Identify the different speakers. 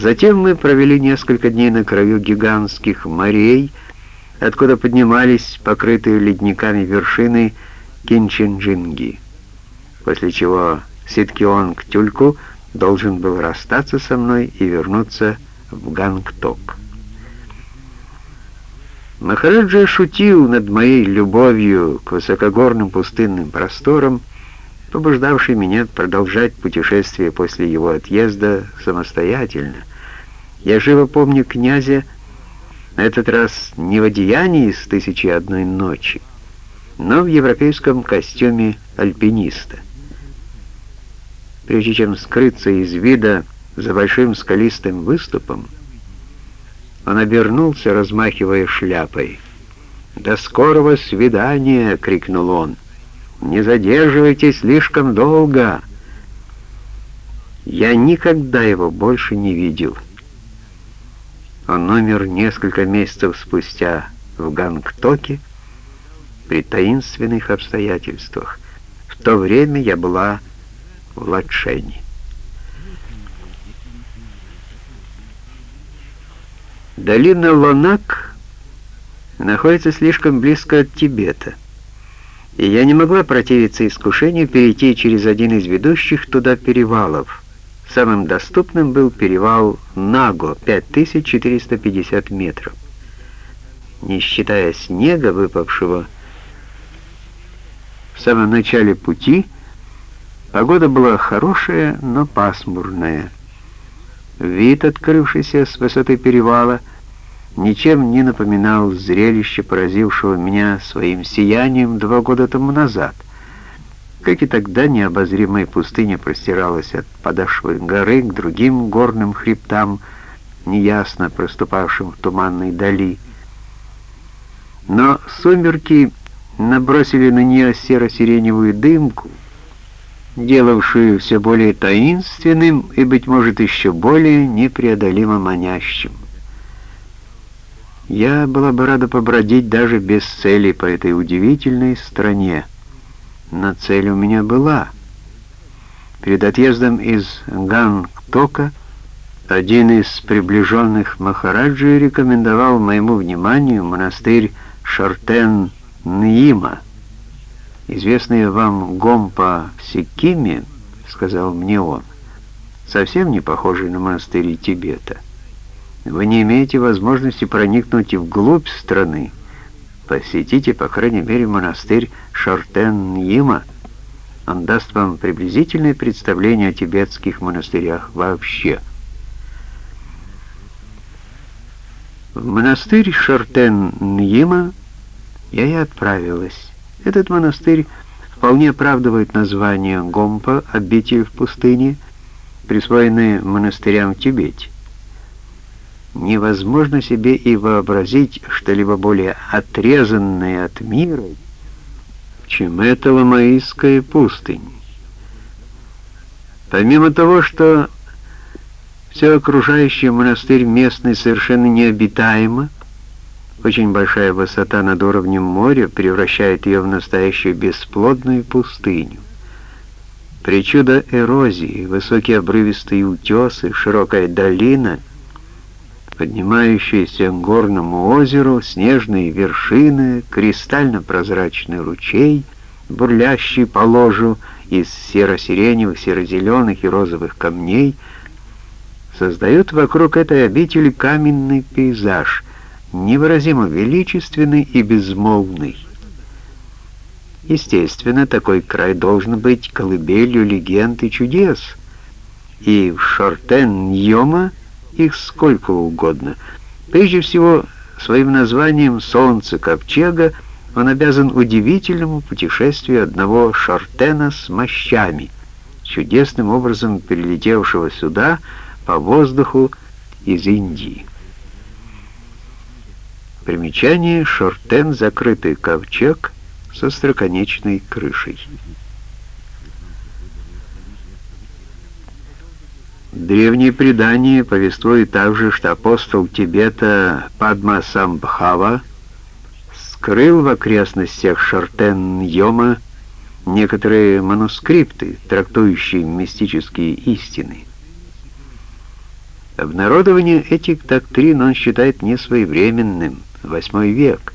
Speaker 1: Затем мы провели несколько дней на краю гигантских морей, откуда поднимались покрытые ледниками вершины Кинчинджинги, после чего Ситкионг Тюльку должен был расстаться со мной и вернуться в Гангток. Махараджа шутил над моей любовью к высокогорным пустынным просторам, побуждавший меня продолжать путешествие после его отъезда самостоятельно. Я живо помню князя, на этот раз не в одеянии с «Тысячи одной ночи», но в европейском костюме альпиниста. Прежде чем скрыться из вида за большим скалистым выступом, он обернулся, размахивая шляпой. «До скорого свидания!» — крикнул он. Не задерживайтесь слишком долго. Я никогда его больше не видел. Он умер несколько месяцев спустя в Гангтоке при таинственных обстоятельствах. В то время я была в Латшене. Долина Лонак находится слишком близко от Тибета и я не могла противиться искушению перейти через один из ведущих туда перевалов. Самым доступным был перевал Наго, 5450 метров. Не считая снега, выпавшего в самом начале пути, погода была хорошая, но пасмурная. Вид, открывшийся с высоты перевала, — ничем не напоминал зрелище, поразившего меня своим сиянием два года тому назад. Как и тогда необозримая пустыня простиралась от подошвы горы к другим горным хребтам, неясно проступавшим в туманной дали. Но сумерки набросили на нее серо-сиреневую дымку, делавшую все более таинственным и, быть может, еще более непреодолимо манящим. Я была бы рада побродить даже без цели по этой удивительной стране. Но цель у меня была. Перед отъездом из Гангтока один из приближенных Махараджи рекомендовал моему вниманию монастырь Шартен-Ньима. «Известный вам Гомпа в Сикиме, — сказал мне он, — совсем не похожий на монастыри Тибета вы не имеете возможности проникнуть вглубь страны. Посетите, по крайней мере, монастырь Шортен-Има. Он даст вам приблизительное представление о тибетских монастырях вообще. В монастырь Шортен-Има я и отправилась. Этот монастырь вполне оправдывает название Гомпа, обитель в пустыне, присвоенное монастырям в Тибете невозможно себе и вообразить что-либо более отрезанное от мира, чем эта ламаистская пустынь. Помимо того, что все окружающий монастырь местный совершенно необитаемо, очень большая высота над уровнем моря превращает ее в настоящую бесплодную пустыню. Причуда эрозии, высокие обрывистые утесы, широкая долина — поднимающиеся к горному озеру, снежные вершины, кристально-прозрачный ручей, бурлящий по ложу из серо-сиреневых, серо-зеленых и розовых камней, создают вокруг этой обители каменный пейзаж, невыразимо величественный и безмолвный. Естественно, такой край должен быть колыбелью легенд и чудес, и в Шортен-Ньома их сколько угодно. Прежде всего, своим названием «Солнце Ковчега» он обязан удивительному путешествию одного шартена с мощами, чудесным образом перелетевшего сюда по воздуху из Индии. Примечание «Шортен» — закрытый ковчег со строконечной крышей. Древние предания повествуют также, что апостол Тибета Падма Самбхава скрыл в окрестностях Шартен-Йома некоторые манускрипты, трактующие мистические истины. Обнародование этих доктрин он считает несвоевременным, восьмой век.